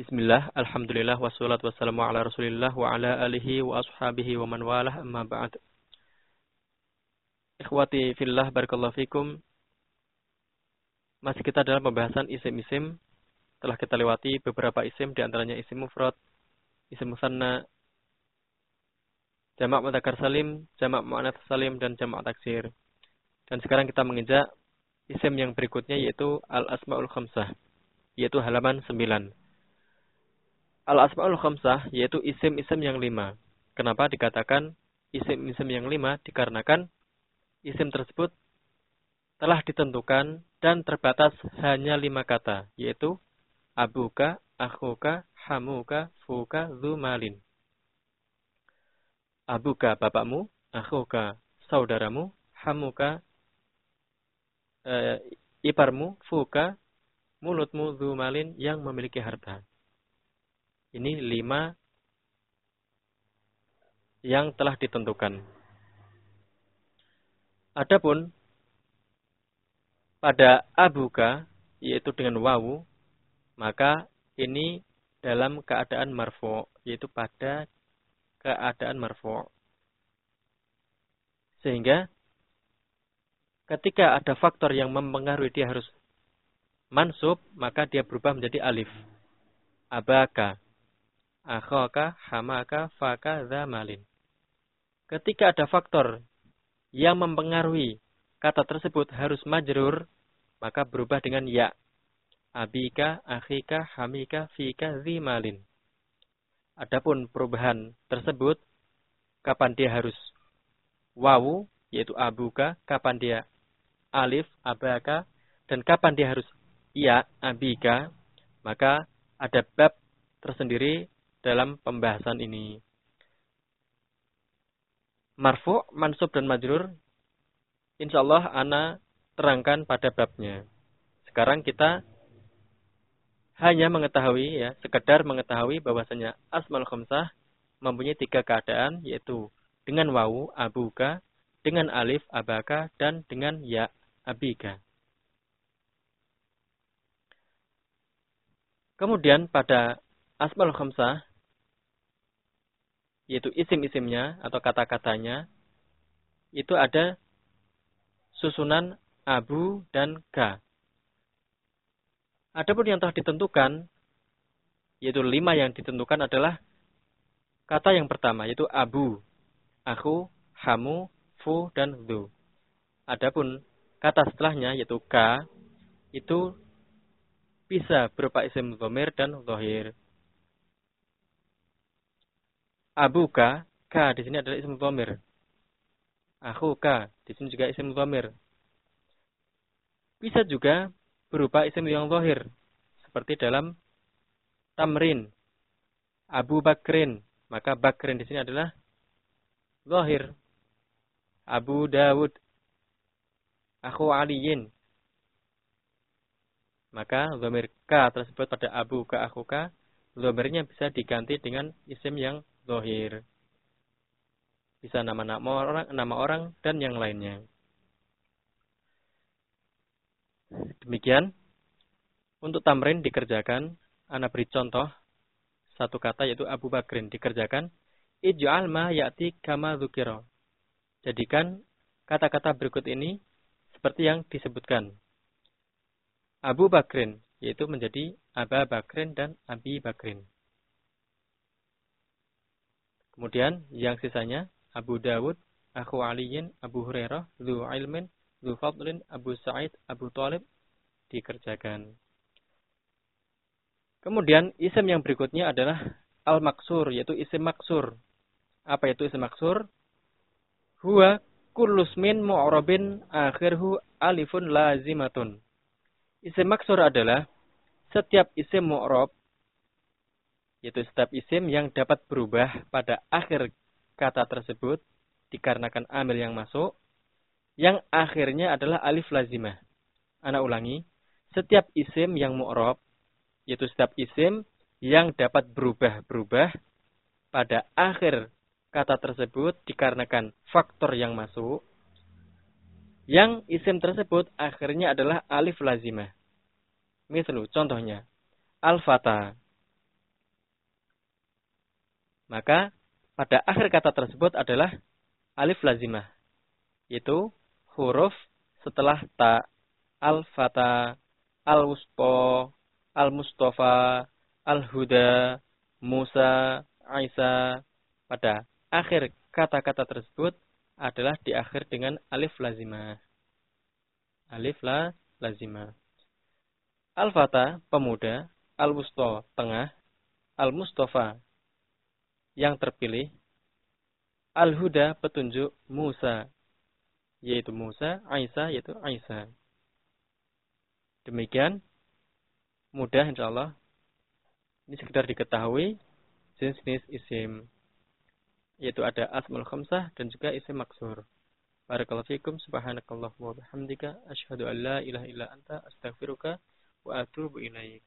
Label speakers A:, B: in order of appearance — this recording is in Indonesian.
A: Bismillah, Alhamdulillah, wassalatu wassalamu ala rasulillah wa ala alihi wa ashabihi wa man walah amma ba'd. Ikhwati fillah, barakallahu fikum. Masih kita dalam pembahasan isim-isim. Telah kita lewati beberapa isim, di antaranya isim mufrad, isim musanna, jamak mudzakkar salim, jamak muannats salim, dan jamak taksir. Dan sekarang kita menginjak isim yang berikutnya yaitu al-asmaul khamsah, yaitu halaman 9. Al-Asma'ul Khamsah yaitu isim-isim yang lima. Kenapa dikatakan isim-isim yang lima? Dikarenakan isim tersebut telah ditentukan dan terbatas hanya lima kata, yaitu abuka, akhuka, hamuka, fuka, zumalin. Abuka bapakmu, akhuka saudaramu, hamuka e, iparmu, fuka mulutmu, zumalin yang memiliki harta. Ini lima yang telah ditentukan. Adapun pada abuka, yaitu dengan wawu, maka ini dalam keadaan marfu, yaitu pada keadaan marfu. Sehingga ketika ada faktor yang mempengaruhi dia harus mansub, maka dia berubah menjadi alif. Abaka akhaka, hamaka, faka, zamalin. Ketika ada faktor yang mempengaruhi kata tersebut harus majrur, maka berubah dengan ya. Abika, akhika, hamika, fika, zimalin. Adapun perubahan tersebut, kapan dia harus wawu, yaitu abuka, kapan dia alif, abaka, dan kapan dia harus ya, abika, maka ada bab tersendiri dalam pembahasan ini. Marfu, mansub dan majrur insyaallah ana terangkan pada babnya. Sekarang kita hanya mengetahui ya, sekedar mengetahui bahwasanya asmal khamsah mempunyai tiga keadaan yaitu dengan wawu abuka, dengan alif abaka dan dengan ya abika. Kemudian pada asmal khamsah yaitu isim-isimnya atau kata-katanya, itu ada susunan abu dan ga. Adapun yang telah ditentukan, yaitu lima yang ditentukan adalah kata yang pertama, yaitu abu, aku, hamu, fu, dan du. Adapun kata setelahnya, yaitu ka, itu bisa berupa isim zomir dan zohir. Abuka, ka di sini adalah isim dhamir. Akhuka, di sini juga isim dhamir. Bisa juga berupa isim yang zahir, seperti dalam tamrin. Abu Bakrin, maka Bakrin di sini adalah zahir. Abu Dawud, Aku Aliyin, maka dhamir ka tersebut pada abu ka ka, dhamirnya bisa diganti dengan isim yang zohir. Bisa nama-nama orang, nama orang dan yang lainnya. Demikian. Untuk tamrin dikerjakan. Ana beri contoh. Satu kata yaitu Abu Bakrin dikerjakan. Ij'al ma ya'ti kama dzukira. Jadikan kata-kata berikut ini seperti yang disebutkan. Abu Bakrin yaitu menjadi Aba Bakrin dan Abi Bakrin. Kemudian yang sisanya Abu Dawud, Aku Aliyin, Abu Hurairah, Zu Ilmin, Zu Fadlin, Abu Sa'id, Abu Talib dikerjakan. Kemudian isim yang berikutnya adalah al-maksur yaitu isim maksur. Apa itu isim maksur? Huwa kullusmin mu'rabin akhirhu alifun lazimatun. Isim maksur adalah setiap isim mu'rab yaitu setiap isim yang dapat berubah pada akhir kata tersebut dikarenakan amil yang masuk, yang akhirnya adalah alif lazimah. Anak ulangi, setiap isim yang mu'rob, yaitu setiap isim yang dapat berubah-berubah pada akhir kata tersebut dikarenakan faktor yang masuk, yang isim tersebut akhirnya adalah alif lazimah. Misalnya, contohnya, al-fata, Maka pada akhir kata tersebut adalah alif lazimah. Yaitu huruf setelah ta, al-fata, al-wuspo, al-mustafa, al-huda, Musa, Isa. Pada akhir kata-kata tersebut adalah di akhir dengan alif lazimah. Alif la lazimah. Al-fata, pemuda, al-wusto, tengah, al-mustafa, yang terpilih, al-huda, petunjuk, Musa, yaitu Musa, Aisyah, yaitu Aisyah. Demikian, mudah insya Allah. Ini sekedar diketahui jenis-jenis isim. Yaitu ada asmul khamsah dan juga isim maksur. Barakallahu fikum subhanakallah wa bihamdika asyhadu an la ilaha illa anta astaghfiruka wa atubu ilaik.